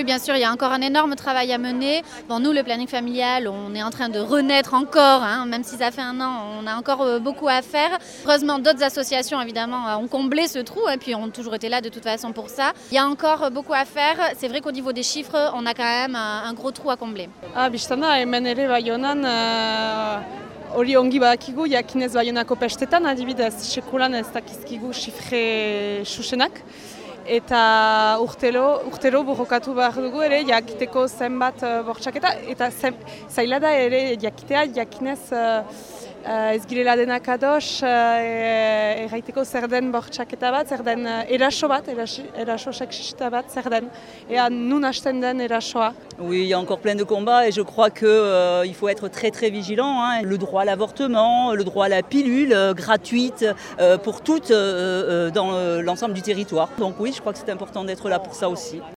Oui, bien sûr, il y a encore un énorme travail à mener. Bon, nous, le planning familial, on est en train de renaître encore, hein, même si ça fait un an, on a encore euh, beaucoup à faire. Heureusement, d'autres associations, évidemment, euh, ont comblé ce trou, et puis ont toujours été là de toute façon pour ça. Il y a encore euh, beaucoup à faire. C'est vrai qu'au niveau des chiffres, on a quand même un, gros trou à combler. Ah, hori ongi badakigu, jakinez baionako pestetan, adibidez, sekulan ez dakizkigu xifre susenak. Eta urtero, urtero borrokatu behar dugu ere jakiteko zenbat uh, bortxaketa. Eta zen, zaila da ere jakitea jakinez uh, uh, ez girela denak ados, uh, Oui, il y a encore plein de combats et je crois qu'il euh, faut être très très vigilant. Hein. Le droit à l'avortement, le droit à la pilule euh, gratuite euh, pour toutes dans l'ensemble du territoire. Donc oui, je crois que c'est important d'être là pour ça aussi.